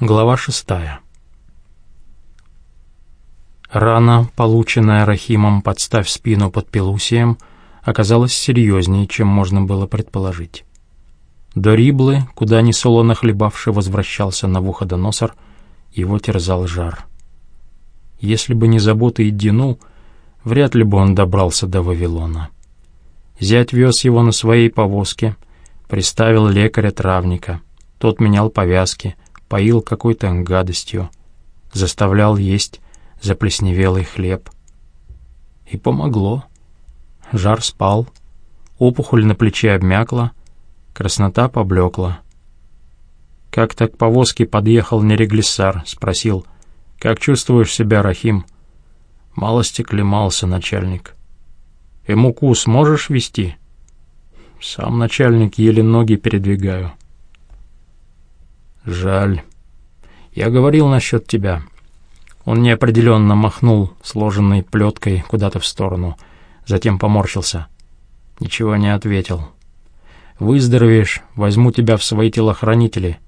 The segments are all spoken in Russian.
Глава шестая. Рана, полученная Рахимом подставь спину под Пелусием, оказалась серьезнее, чем можно было предположить. До Риблы, куда несолоно хлебавший возвращался на Навуходоносор, его терзал жар. Если бы не заботы Иддину, вряд ли бы он добрался до Вавилона. Зять вез его на своей повозке, приставил лекаря-травника. Тот менял повязки — поил какой-то гадостью, заставлял есть заплесневелый хлеб. И помогло. Жар спал, опухоль на плече обмякла, краснота поблекла. Как-то к повозке подъехал нереглиссар, спросил, «Как чувствуешь себя, Рахим?» Малости клемался начальник. «И муку сможешь вести?» «Сам начальник еле ноги передвигаю». «Жаль. Я говорил насчет тебя». Он неопределенно махнул сложенной плеткой куда-то в сторону, затем поморщился. Ничего не ответил. «Выздоровеешь, возьму тебя в свои телохранители.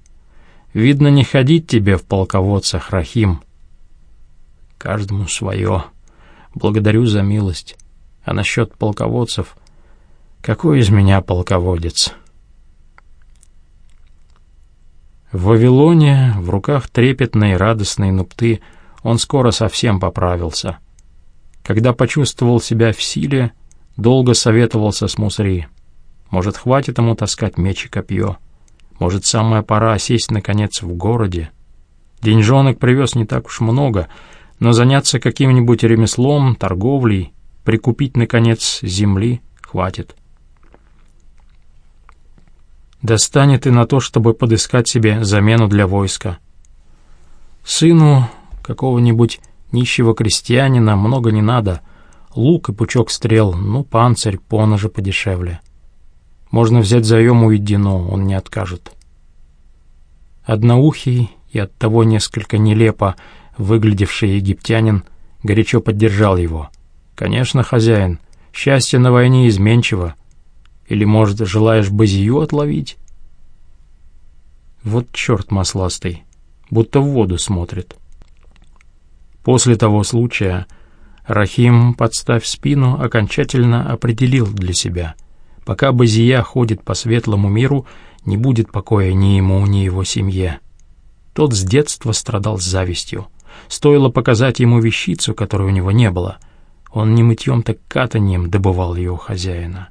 Видно, не ходить тебе в полководцах, Рахим». «Каждому свое. Благодарю за милость. А насчет полководцев... Какой из меня полководец?» В Вавилоне, в руках трепетной радостной нупты, он скоро совсем поправился. Когда почувствовал себя в силе, долго советовался с Мусри. Может, хватит ему таскать меч и копье? Может, самая пора сесть, наконец, в городе? Деньжонок привез не так уж много, но заняться каким-нибудь ремеслом, торговлей, прикупить, наконец, земли хватит достанет и на то, чтобы подыскать себе замену для войска. Сыну какого-нибудь нищего крестьянина много не надо, лук и пучок стрел, ну, панцирь, поножи подешевле. Можно взять заем у Едино, он не откажет. Одноухий и оттого несколько нелепо выглядевший египтянин горячо поддержал его. «Конечно, хозяин, счастье на войне изменчиво, или, может, желаешь базию отловить? Вот черт масластый, будто в воду смотрит. После того случая Рахим, подставь спину, окончательно определил для себя. Пока Базия ходит по светлому миру, не будет покоя ни ему, ни его семье. Тот с детства страдал завистью. Стоило показать ему вещицу, которой у него не было. Он не мытьем, так катанием добывал ее у хозяина.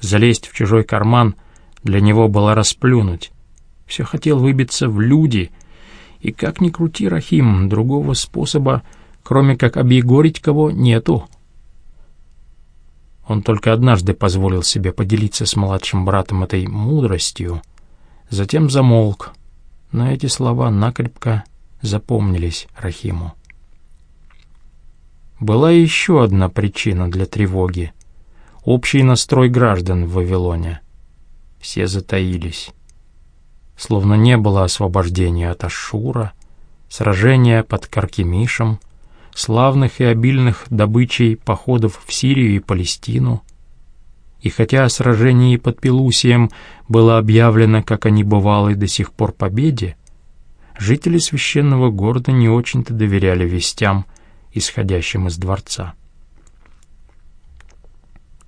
Залезть в чужой карман для него было расплюнуть. Все хотел выбиться в люди. И как ни крути, Рахим, другого способа, кроме как объегорить кого, нету. Он только однажды позволил себе поделиться с младшим братом этой мудростью, затем замолк, но эти слова накрепко запомнились Рахиму. Была еще одна причина для тревоги общий настрой граждан в Вавилоне. Все затаились. Словно не было освобождения от Ашура, сражения под Каркемишем, славных и обильных добычей походов в Сирию и Палестину. И хотя о сражении под Пелусием было объявлено как о небывалой до сих пор победе, жители священного города не очень-то доверяли вестям, исходящим из дворца.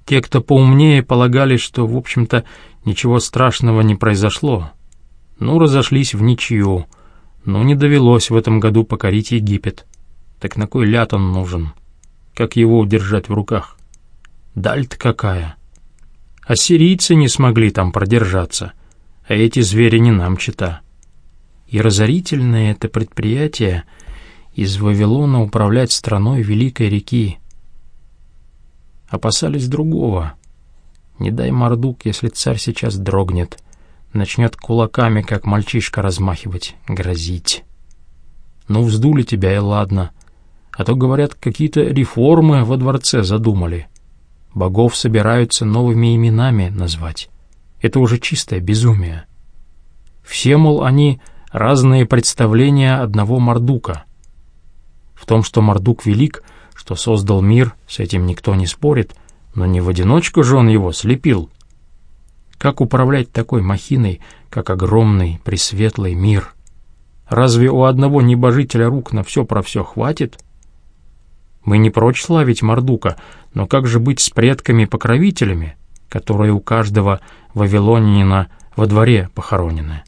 Те, кто поумнее, полагали, что, в общем-то, ничего страшного не произошло. Ну, разошлись в ничью. Ну, не довелось в этом году покорить Египет. Так на кой ляд он нужен? Как его удержать в руках? Даль-то какая! Ассирийцы не смогли там продержаться, а эти звери не нам чита. И разорительное это предприятие из Вавилона управлять страной Великой реки — опасались другого. Не дай Мордук, если царь сейчас дрогнет, начнет кулаками, как мальчишка, размахивать, грозить. Ну, вздули тебя, и ладно. А то, говорят, какие-то реформы во дворце задумали. Богов собираются новыми именами назвать. Это уже чистое безумие. Все, мол, они разные представления одного Мордука. В том, что Мордук велик — что создал мир, с этим никто не спорит, но не в одиночку же он его слепил. Как управлять такой махиной, как огромный, пресветлый мир? Разве у одного небожителя рук на все про все хватит? Мы не прочь славить Мордука, но как же быть с предками-покровителями, которые у каждого вавилонянина во дворе похоронены?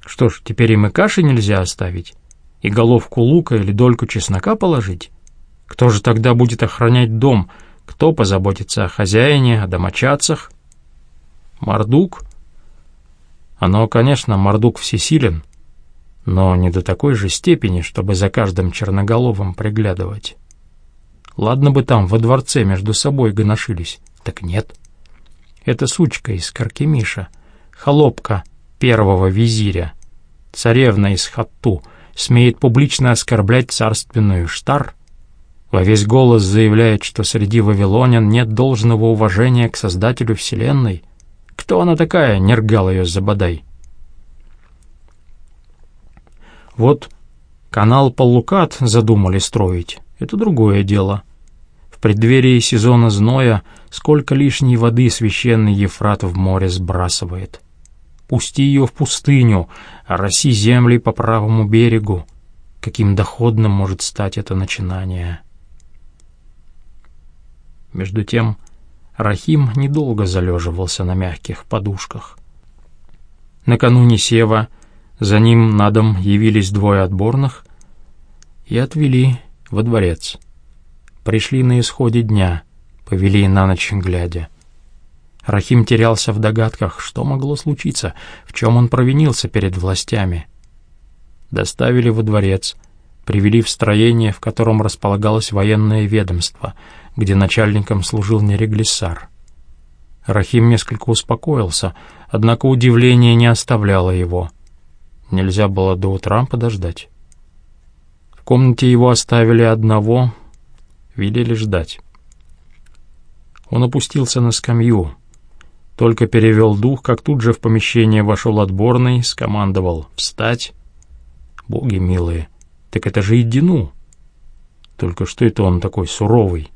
Что ж, теперь им и каши нельзя оставить, и головку лука или дольку чеснока положить? Кто же тогда будет охранять дом? Кто позаботится о хозяине, о домочадцах? Мордук? Оно, конечно, Мордук всесилен, но не до такой же степени, чтобы за каждым черноголовым приглядывать. Ладно бы там во дворце между собой гоношились, так нет. Это сучка из Каркемиша, холопка первого визиря, царевна из Хатту, смеет публично оскорблять царственную Штар, во весь голос заявляет, что среди вавилонян нет должного уважения к Создателю Вселенной. Кто она такая, нергал ее забодай? Вот канал Полукат задумали строить, это другое дело. В преддверии сезона зноя сколько лишней воды священный Ефрат в море сбрасывает. Пусти ее в пустыню, ороси земли по правому берегу. Каким доходным может стать это начинание?» Между тем, Рахим недолго залеживался на мягких подушках. Накануне сева за ним на дом явились двое отборных и отвели во дворец. Пришли на исходе дня, повели на ночь глядя. Рахим терялся в догадках, что могло случиться, в чем он провинился перед властями. Доставили во дворец, привели в строение, в котором располагалось военное ведомство — где начальником служил Нереглиссар. Рахим несколько успокоился, однако удивление не оставляло его. Нельзя было до утра подождать. В комнате его оставили одного, велели ждать. Он опустился на скамью, только перевел дух, как тут же в помещение вошел отборный, скомандовал «Встать!» «Боги милые, так это же Идину!» Только что это он такой суровый?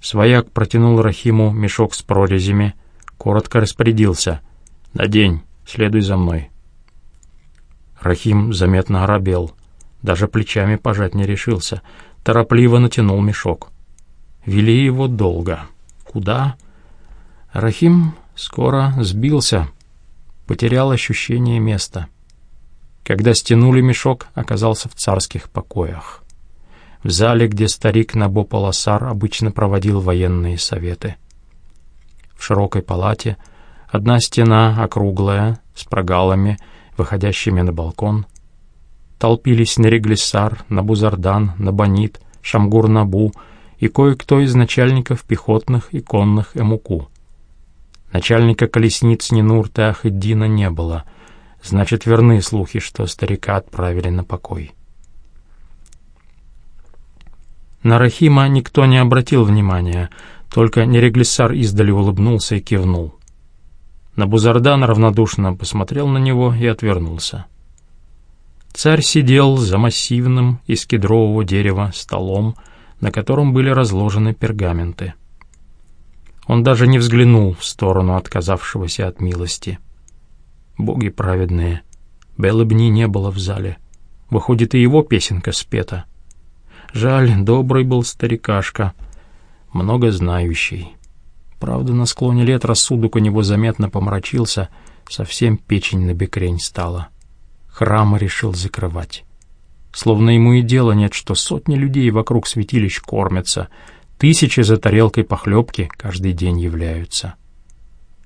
Свояк протянул Рахиму мешок с прорезями, коротко распорядился. «Надень, следуй за мной». Рахим заметно оробел, даже плечами пожать не решился, торопливо натянул мешок. Вели его долго. Куда? Рахим скоро сбился, потерял ощущение места. Когда стянули мешок, оказался в царских покоях в зале, где старик Набополосар обычно проводил военные советы. В широкой палате одна стена округлая, с прогалами, выходящими на балкон. Толпились Нереглиссар, Набузардан, Набанит, Шамгур-Набу и кое-кто из начальников пехотных и конных Эмуку. Начальника колесниц Нинурта Ахиддина не было, значит, верны слухи, что старика отправили на покой. На Рахима никто не обратил внимания, только Нереглиссар издали улыбнулся и кивнул. Набузардан равнодушно посмотрел на него и отвернулся. Царь сидел за массивным из кедрового дерева столом, на котором были разложены пергаменты. Он даже не взглянул в сторону отказавшегося от милости. Боги праведные, Белыбни не было в зале. Выходит, и его песенка спета — Жаль, добрый был старикашка, много знающий. Правда, на склоне лет рассудок у него заметно помрачился, совсем печень на бекрень стала. Храмы решил закрывать. Словно ему и дела нет, что сотни людей вокруг святилищ кормятся, тысячи за тарелкой похлебки каждый день являются.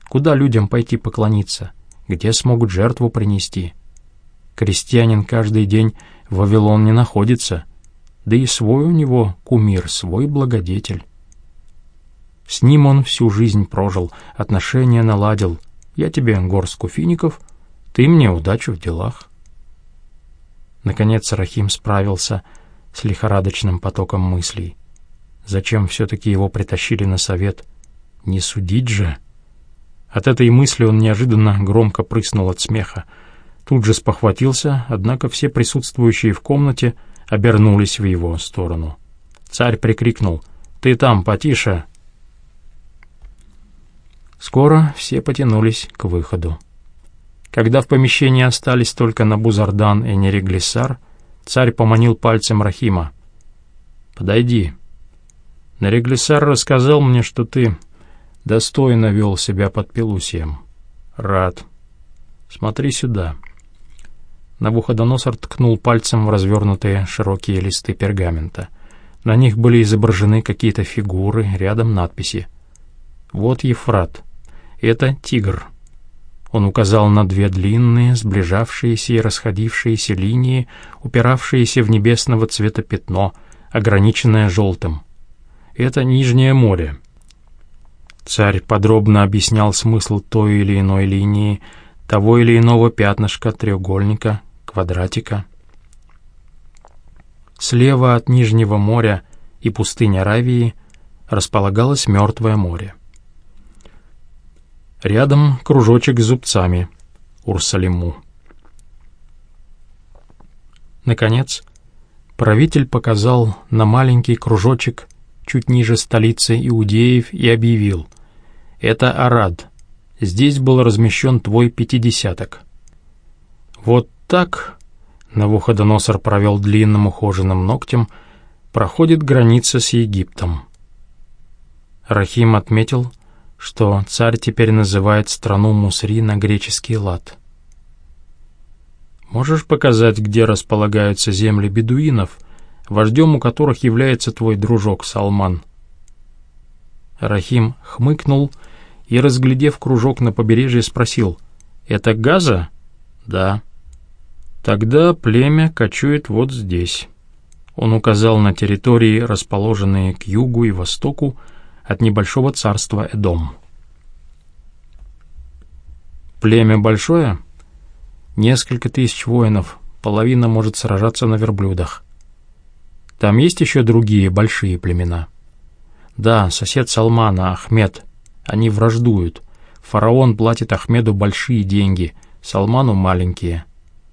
Куда людям пойти поклониться? Где смогут жертву принести? Крестьянин каждый день в Вавилон не находится — да и свой у него кумир, свой благодетель. С ним он всю жизнь прожил, отношения наладил. Я тебе горстку фиников, ты мне удачу в делах. Наконец Рахим справился с лихорадочным потоком мыслей. Зачем все-таки его притащили на совет? Не судить же. От этой мысли он неожиданно громко прыснул от смеха. Тут же спохватился, однако все присутствующие в комнате — обернулись в его сторону. Царь прикрикнул «Ты там, потише!» Скоро все потянулись к выходу. Когда в помещении остались только Набузардан и Нереглиссар, царь поманил пальцем Рахима. «Подойди. Нереглиссар рассказал мне, что ты достойно вел себя под Пелусием. Рад. Смотри сюда». Навуходоносор ткнул пальцем в развернутые широкие листы пергамента. На них были изображены какие-то фигуры, рядом надписи. «Вот Ефрат. Это тигр». Он указал на две длинные, сближавшиеся и расходившиеся линии, упиравшиеся в небесного цвета пятно, ограниченное желтым. Это Нижнее море. Царь подробно объяснял смысл той или иной линии, того или иного пятнышка, треугольника, квадратика. Слева от Нижнего моря и пустыни Аравии располагалось Мертвое море. Рядом кружочек с зубцами. Урсалиму. Наконец, правитель показал на маленький кружочек чуть ниже столицы Иудеев и объявил «Это Арад. Здесь был размещен твой пятидесяток». Вот так, Навуходоносор провел длинным ухоженным ногтем, проходит граница с Египтом. Рахим отметил, что царь теперь называет страну Мусри на греческий лад. «Можешь показать, где располагаются земли бедуинов, вождем у которых является твой дружок Салман?» Рахим хмыкнул и, разглядев кружок на побережье, спросил, «Это Газа?» «Да». «Тогда племя кочует вот здесь». Он указал на территории, расположенные к югу и востоку, от небольшого царства Эдом. Племя большое? Несколько тысяч воинов, половина может сражаться на верблюдах. Там есть еще другие большие племена? Да, сосед Салмана, Ахмед. Они враждуют. Фараон платит Ахмеду большие деньги, Салману маленькие.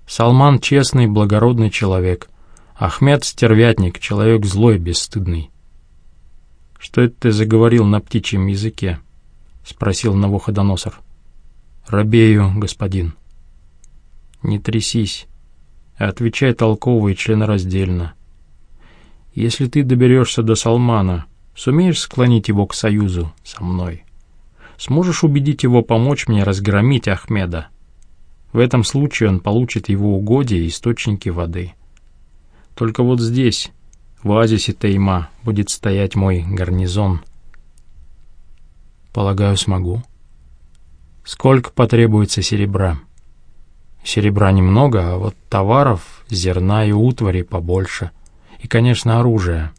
Салман честный, благородный человек. Ахмед — стервятник, человек злой, бесстыдный. «Что это ты заговорил на птичьем языке?» — спросил Навуходоносор. «Робею, господин». «Не трясись, отвечай толково и членораздельно. Если ты доберешься до Салмана, сумеешь склонить его к союзу со мной? Сможешь убедить его помочь мне разгромить Ахмеда? В этом случае он получит его угодья и источники воды. Только вот здесь, в оазисе Тайма будет стоять мой гарнизон. Полагаю, смогу. Сколько потребуется серебра? Серебра немного, а вот товаров, зерна и утвари побольше. И, конечно, оружие.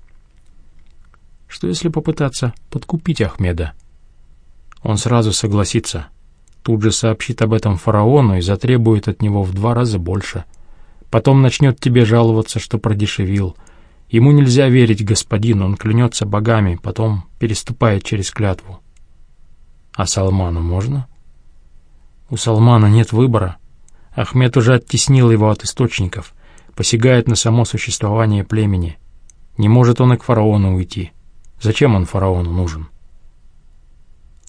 Что если попытаться подкупить Ахмеда? Он сразу согласится. Тут же сообщит об этом фараону и затребует от него в два раза больше. Потом начнет тебе жаловаться, что продешевил — Ему нельзя верить господину, он клянется богами, потом переступает через клятву. А Салману можно? У Салмана нет выбора. Ахмед уже оттеснил его от источников, посягает на само существование племени. Не может он и к фараону уйти. Зачем он фараону нужен?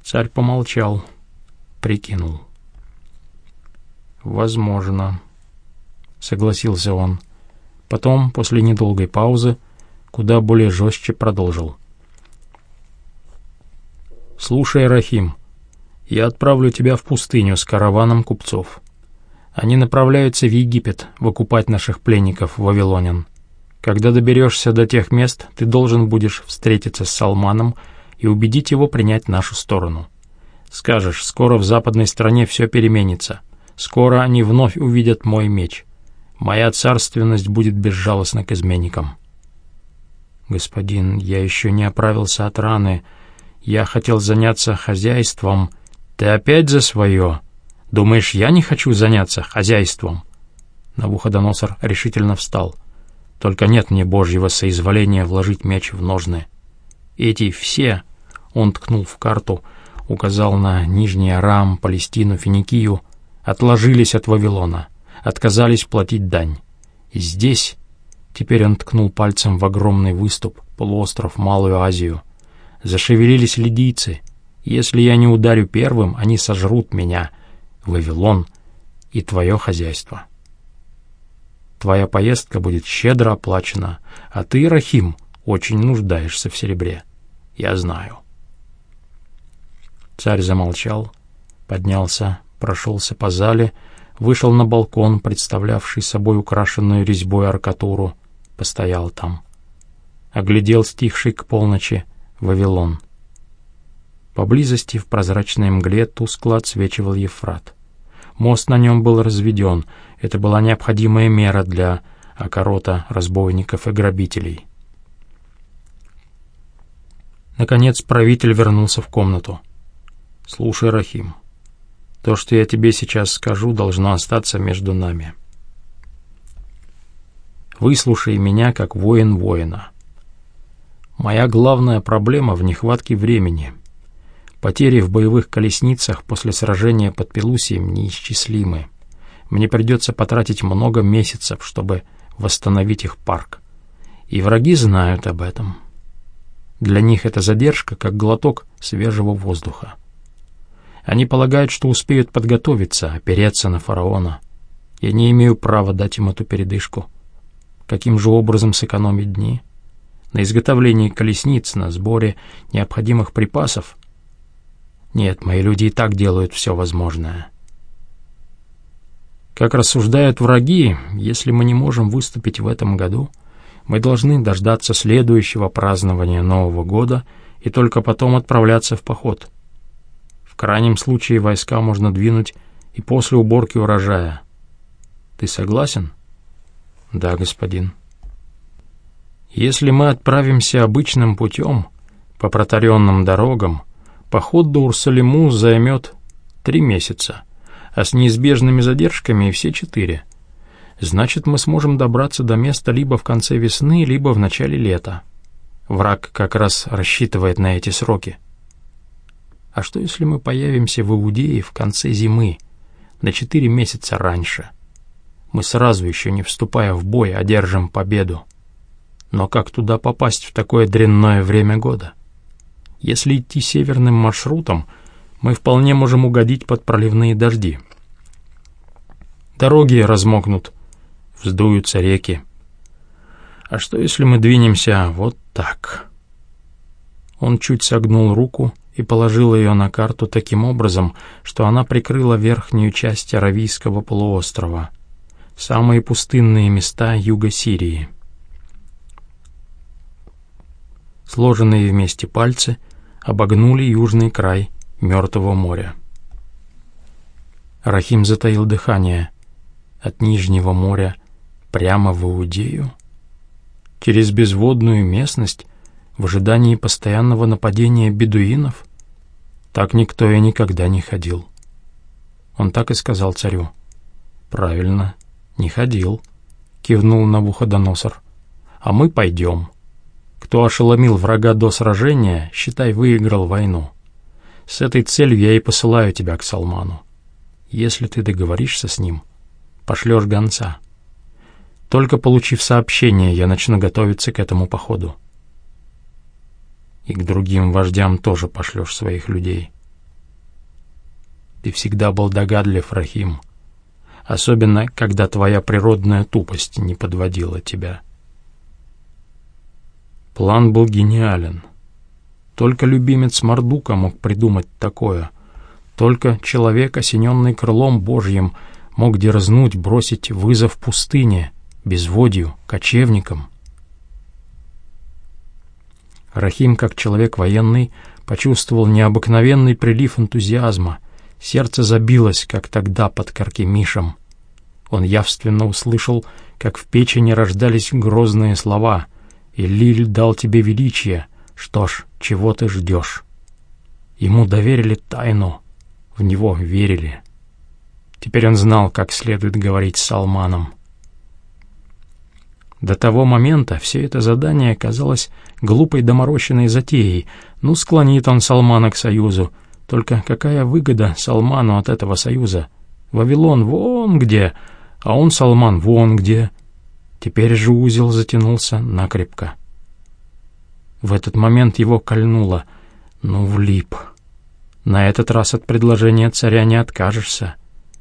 Царь помолчал, прикинул. «Возможно», — согласился он. Потом, после недолгой паузы, куда более жестче продолжил. «Слушай, Рахим, я отправлю тебя в пустыню с караваном купцов. Они направляются в Египет выкупать наших пленников вавилонян. Когда доберешься до тех мест, ты должен будешь встретиться с Салманом и убедить его принять нашу сторону. Скажешь, скоро в западной стране все переменится. Скоро они вновь увидят мой меч. Моя царственность будет безжалостна к изменникам. Господин, я еще не оправился от раны. Я хотел заняться хозяйством. Ты опять за свое? Думаешь, я не хочу заняться хозяйством? Навуходоносор решительно встал. Только нет мне божьего соизволения вложить меч в ножны. Эти все, он ткнул в карту, указал на Нижний Арам, Палестину, Финикию, отложились от Вавилона отказались платить дань. И здесь, теперь он ткнул пальцем в огромный выступ, полуостров Малую Азию, зашевелились лидийцы. Если я не ударю первым, они сожрут меня. Вавилон и твое хозяйство. Твоя поездка будет щедро оплачена, а ты, Рахим, очень нуждаешься в серебре. Я знаю. Царь замолчал, поднялся, прошелся по зале, вышел на балкон, представлявший собой украшенную резьбой аркатуру, постоял там. Оглядел стихший к полночи Вавилон. Поблизости в прозрачной мгле тускло отсвечивал Ефрат. Мост на нем был разведен. Это была необходимая мера для окорота разбойников и грабителей. Наконец правитель вернулся в комнату. «Слушай, Рахим, то, что я тебе сейчас скажу, должно остаться между нами. Выслушай меня, как воин воина. Моя главная проблема в нехватке времени — Потери в боевых колесницах после сражения под Пелусием неисчислимы. Мне придется потратить много месяцев, чтобы восстановить их парк. И враги знают об этом. Для них эта задержка как глоток свежего воздуха. Они полагают, что успеют подготовиться, опереться на фараона. Я не имею права дать им эту передышку. Каким же образом сэкономить дни? На изготовлении колесниц, на сборе необходимых припасов нет, мои люди и так делают все возможное. Как рассуждают враги, если мы не можем выступить в этом году, мы должны дождаться следующего празднования Нового года и только потом отправляться в поход. В крайнем случае войска можно двинуть и после уборки урожая. Ты согласен? Да, господин. Если мы отправимся обычным путем, по протаренным дорогам, Поход до Урсалиму займет три месяца, а с неизбежными задержками все четыре. Значит, мы сможем добраться до места либо в конце весны, либо в начале лета. Враг как раз рассчитывает на эти сроки. А что, если мы появимся в Иудее в конце зимы, на четыре месяца раньше? Мы сразу, еще не вступая в бой, одержим победу. Но как туда попасть в такое дрянное время года? Если идти северным маршрутом, мы вполне можем угодить под проливные дожди. Дороги размокнут, вздуются реки. А что, если мы двинемся вот так? Он чуть согнул руку и положил ее на карту таким образом, что она прикрыла верхнюю часть Аравийского полуострова, самые пустынные места юга Сирии. Сложенные вместе пальцы — обогнули южный край Мертвого моря. Рахим затаил дыхание от Нижнего моря прямо в Иудею, через безводную местность в ожидании постоянного нападения бедуинов. Так никто и никогда не ходил. Он так и сказал царю. «Правильно, не ходил», — кивнул Навуходоносор. «А мы пойдем». Кто ошеломил врага до сражения, считай, выиграл войну. С этой целью я и посылаю тебя к Салману. Если ты договоришься с ним, пошлешь гонца. Только получив сообщение, я начну готовиться к этому походу. И к другим вождям тоже пошлешь своих людей. Ты всегда был догадлив, Рахим, особенно когда твоя природная тупость не подводила тебя. План был гениален. Только любимец Мардука мог придумать такое. Только человек, осененный крылом Божьим, мог дерзнуть бросить вызов пустыне, безводью, кочевникам. Рахим, как человек военный, почувствовал необыкновенный прилив энтузиазма. Сердце забилось, как тогда под Каркемишем. Он явственно услышал, как в печени рождались грозные слова — и Лиль дал тебе величие. Что ж, чего ты ждешь? Ему доверили тайну, в него верили. Теперь он знал, как следует говорить с Салманом. До того момента все это задание казалось глупой доморощенной затеей. Ну, склонит он Салмана к союзу. Только какая выгода Салману от этого союза? Вавилон вон где, а он, Салман, вон где. Теперь же узел затянулся накрепко. В этот момент его кольнуло. Ну, влип. На этот раз от предложения царя не откажешься.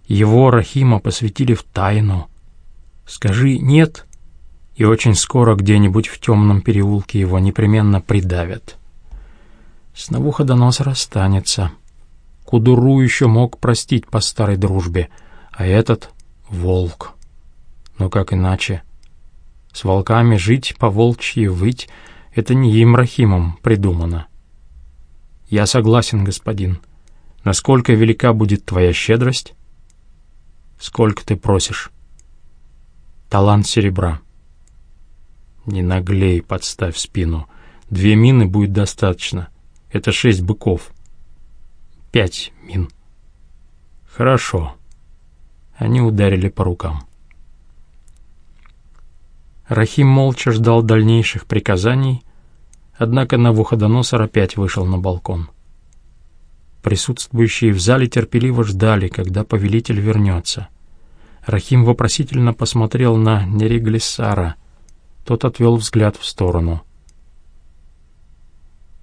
Его, Рахима, посвятили в тайну. Скажи «нет», и очень скоро где-нибудь в темном переулке его непременно придавят. С Навуходоносора останется. Кудуру еще мог простить по старой дружбе, а этот — волк. Но как иначе? С волками жить, по волчьи выть — это не им, Рахимом, придумано. Я согласен, господин. Насколько велика будет твоя щедрость? Сколько ты просишь? Талант серебра. Не наглей, подставь спину. Две мины будет достаточно. Это шесть быков. Пять мин. Хорошо. Они ударили по рукам. Рахим молча ждал дальнейших приказаний, однако Навуходоносор опять вышел на балкон. Присутствующие в зале терпеливо ждали, когда повелитель вернется. Рахим вопросительно посмотрел на Нериглиссара. Тот отвел взгляд в сторону.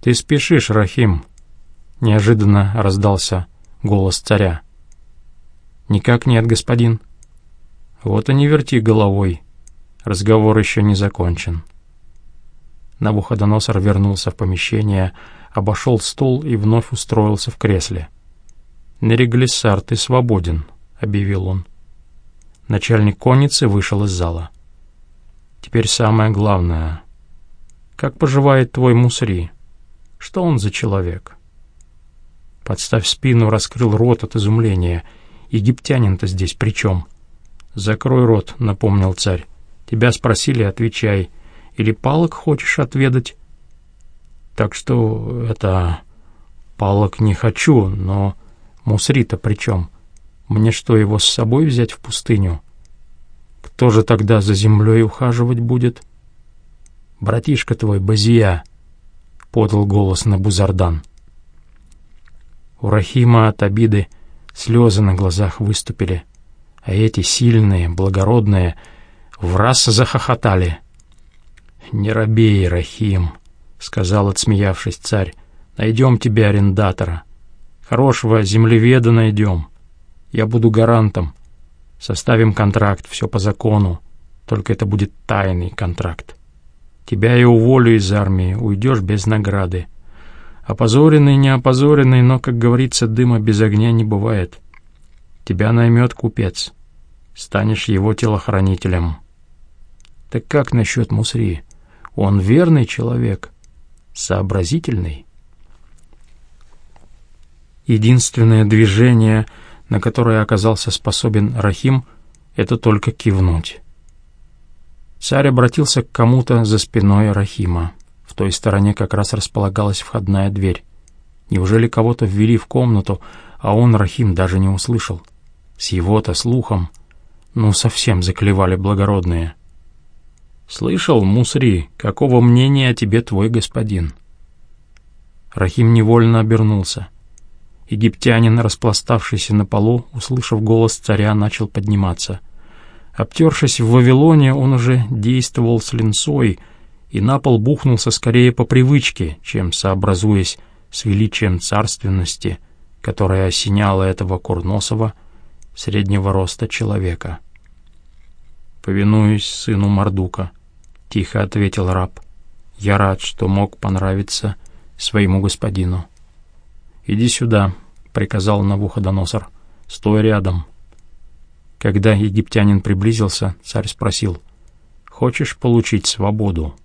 «Ты спешишь, Рахим!» — неожиданно раздался голос царя. «Никак нет, господин». «Вот и не верти головой. Разговор еще не закончен». Навуходоносор вернулся в помещение, обошел стол и вновь устроился в кресле. «Нереглиссар, ты свободен», — объявил он. Начальник конницы вышел из зала. «Теперь самое главное. Как поживает твой мусри? Что он за человек?» Подставь спину, раскрыл рот от изумления. «Египтянин-то здесь при чем?» «Закрой рот», — напомнил царь. «Тебя спросили, отвечай. Или палок хочешь отведать?» Так что это... Палок не хочу, но... Мусри-то при чем? Мне что, его с собой взять в пустыню? Кто же тогда за землей ухаживать будет? Братишка твой, Базия, — подал голос на Бузардан. У Рахима от обиды слезы на глазах выступили, а эти сильные, благородные, в раз захохотали. «Не робей, Рахим!» — сказал, отсмеявшись царь. «Найдем тебе арендатора. Хорошего землеведа найдем. Я буду гарантом. Составим контракт, все по закону. Только это будет тайный контракт. Тебя я уволю из армии, уйдешь без награды. Опозоренный, не опозоренный, но, как говорится, дыма без огня не бывает. Тебя наймет купец. Станешь его телохранителем. Так как насчет Мусри? Он верный человек сообразительный. Единственное движение, на которое оказался способен Рахим, это только кивнуть. Царь обратился к кому-то за спиной Рахима. В той стороне как раз располагалась входная дверь. Неужели кого-то ввели в комнату, а он, Рахим, даже не услышал? С его-то слухом, ну, совсем заклевали благородные — «Слышал, Мусри, какого мнения о тебе твой господин?» Рахим невольно обернулся. Египтянин, распластавшийся на полу, услышав голос царя, начал подниматься. Обтершись в Вавилоне, он уже действовал с линцой, и на пол бухнулся скорее по привычке, чем сообразуясь с величием царственности, которая осеняла этого курносого, среднего роста человека. Повинуясь сыну Мардука, — тихо ответил раб. «Я рад, что мог понравиться своему господину». «Иди сюда», — приказал Навуходоносор. «Стой рядом». Когда египтянин приблизился, царь спросил, «Хочешь получить свободу?»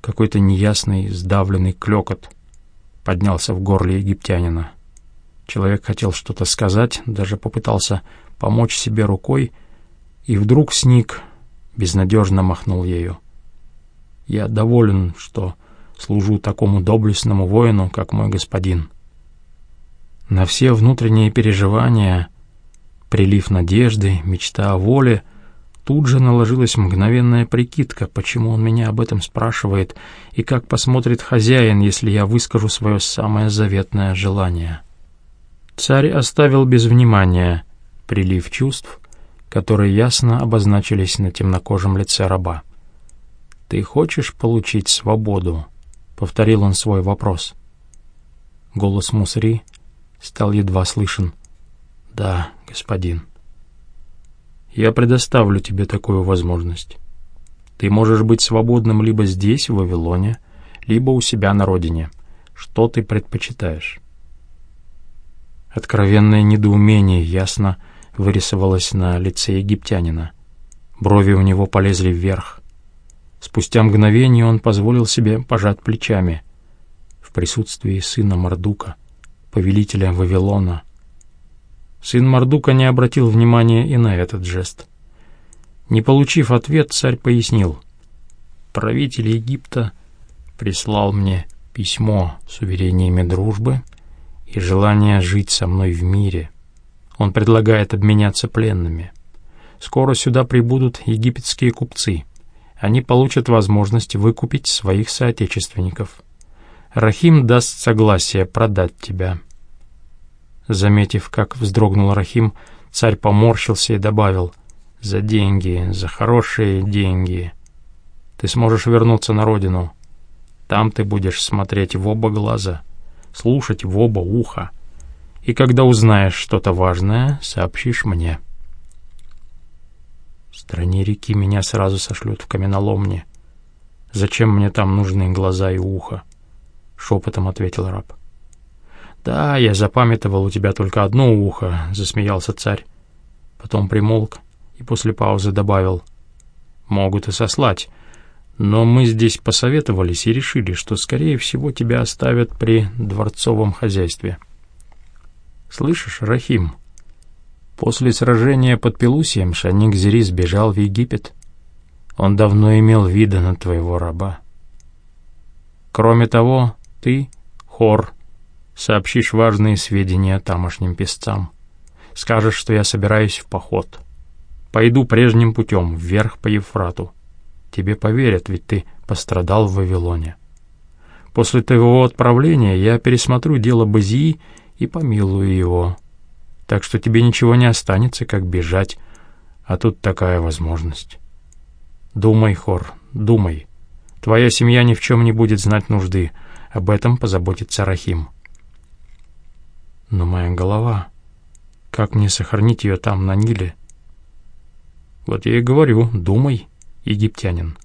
Какой-то неясный, сдавленный клёкот поднялся в горле египтянина. Человек хотел что-то сказать, даже попытался помочь себе рукой, и вдруг сник, безнадежно махнул ею. «Я доволен, что служу такому доблестному воину, как мой господин». На все внутренние переживания, прилив надежды, мечта о воле, тут же наложилась мгновенная прикидка, почему он меня об этом спрашивает, и как посмотрит хозяин, если я выскажу свое самое заветное желание. Царь оставил без внимания прилив чувств, которые ясно обозначились на темнокожем лице раба. «Ты хочешь получить свободу?» — повторил он свой вопрос. Голос Мусри стал едва слышен. «Да, господин. Я предоставлю тебе такую возможность. Ты можешь быть свободным либо здесь, в Вавилоне, либо у себя на родине. Что ты предпочитаешь?» Откровенное недоумение ясно вырисовалось на лице египтянина. Брови у него полезли вверх. Спустя мгновение он позволил себе пожать плечами. В присутствии сына Мардука, повелителя Вавилона. Сын Мардука не обратил внимания и на этот жест. Не получив ответ, царь пояснил. «Правитель Египта прислал мне письмо с уверениями дружбы и желания жить со мной в мире. Он предлагает обменяться пленными. Скоро сюда прибудут египетские купцы. Они получат возможность выкупить своих соотечественников. Рахим даст согласие продать тебя». Заметив, как вздрогнул Рахим, царь поморщился и добавил «За деньги, за хорошие деньги. Ты сможешь вернуться на родину. Там ты будешь смотреть в оба глаза, слушать в оба уха. И когда узнаешь что-то важное, сообщишь мне». В стране реки меня сразу сошлют в каменоломне. Зачем мне там нужны глаза и ухо? Шепотом ответил раб. «Да, я запамятовал у тебя только одно ухо», — засмеялся царь. Потом примолк и после паузы добавил. «Могут и сослать, но мы здесь посоветовались и решили, что, скорее всего, тебя оставят при дворцовом хозяйстве». «Слышишь, Рахим?» После сражения под Пелусием Шаник Зери сбежал в Египет. Он давно имел вида на твоего раба. Кроме того, ты, Хор, сообщишь важные сведения тамошним песцам. Скажешь, что я собираюсь в поход. Пойду прежним путем, вверх по Евфрату. Тебе поверят, ведь ты пострадал в Вавилоне. После твоего отправления я пересмотрю дело Базии и помилую его так что тебе ничего не останется, как бежать, а тут такая возможность. Думай, Хор, думай. Твоя семья ни в чем не будет знать нужды, об этом позаботится Рахим. Но моя голова, как мне сохранить ее там, на Ниле? Вот я и говорю, думай, египтянин.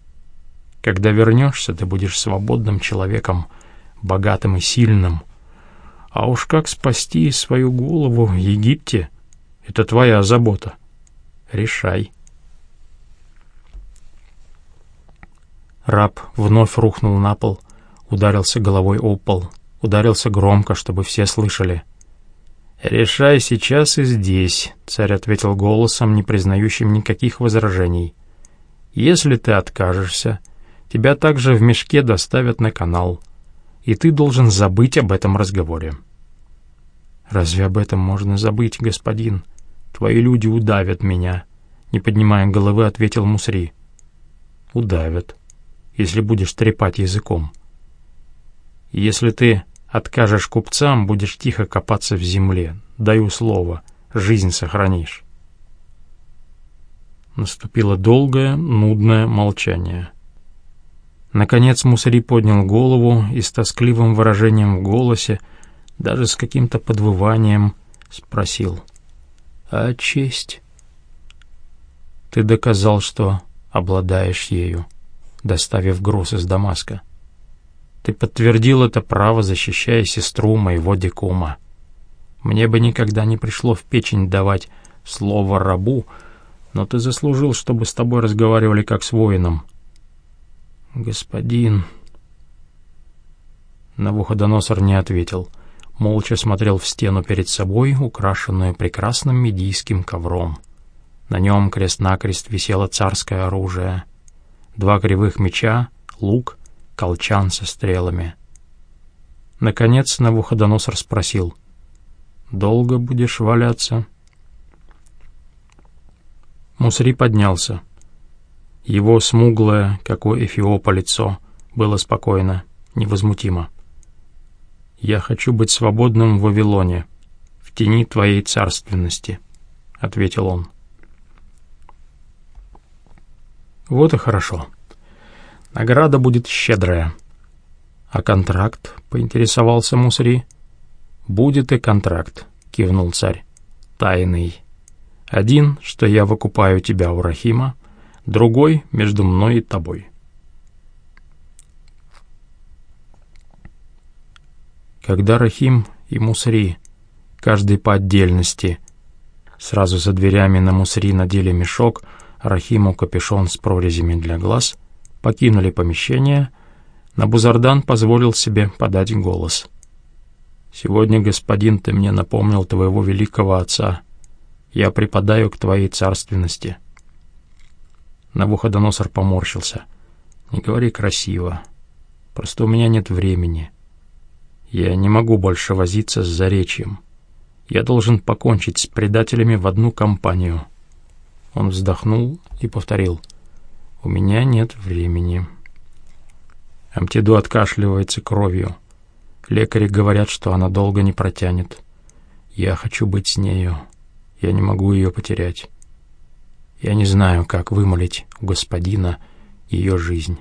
Когда вернешься, ты будешь свободным человеком, богатым и сильным, а уж как спасти свою голову в Египте, это твоя забота. Решай. Раб вновь рухнул на пол, ударился головой о пол, ударился громко, чтобы все слышали. «Решай сейчас и здесь», — царь ответил голосом, не признающим никаких возражений. «Если ты откажешься, тебя также в мешке доставят на канал» и ты должен забыть об этом разговоре. «Разве об этом можно забыть, господин? Твои люди удавят меня», — не поднимая головы, ответил Мусри. «Удавят, если будешь трепать языком. Если ты откажешь купцам, будешь тихо копаться в земле. Даю слово, жизнь сохранишь». Наступило долгое, нудное молчание. Наконец Мусари поднял голову и с тоскливым выражением в голосе, даже с каким-то подвыванием, спросил. «А честь?» «Ты доказал, что обладаешь ею, доставив груз из Дамаска. Ты подтвердил это право, защищая сестру моего дикума. Мне бы никогда не пришло в печень давать слово рабу, но ты заслужил, чтобы с тобой разговаривали как с воином, «Господин...» Навуходоносор не ответил. Молча смотрел в стену перед собой, украшенную прекрасным медийским ковром. На нем крест-накрест висело царское оружие. Два кривых меча, лук, колчан со стрелами. Наконец Навуходоносор спросил. «Долго будешь валяться?» Мусри поднялся. Его смуглое, как у Эфиопа, лицо было спокойно, невозмутимо. «Я хочу быть свободным в Вавилоне, в тени твоей царственности», — ответил он. «Вот и хорошо. Награда будет щедрая». «А контракт?» — поинтересовался Мусри. «Будет и контракт», — кивнул царь. тайный. Один, что я выкупаю тебя у Рахима, другой — между мной и тобой. Когда Рахим и Мусри, каждый по отдельности, сразу за дверями на Мусри надели мешок, Рахиму капюшон с прорезями для глаз, покинули помещение, Набузардан позволил себе подать голос. «Сегодня, господин, ты мне напомнил твоего великого отца. Я припадаю к твоей царственности». Навуходоносор поморщился. «Не говори красиво. Просто у меня нет времени. Я не могу больше возиться с заречьем. Я должен покончить с предателями в одну компанию». Он вздохнул и повторил. «У меня нет времени». Амтиду откашливается кровью. Лекари говорят, что она долго не протянет. Я хочу быть с нею. Я не могу ее потерять. Я не знаю, как вымолить у господина ее жизнь».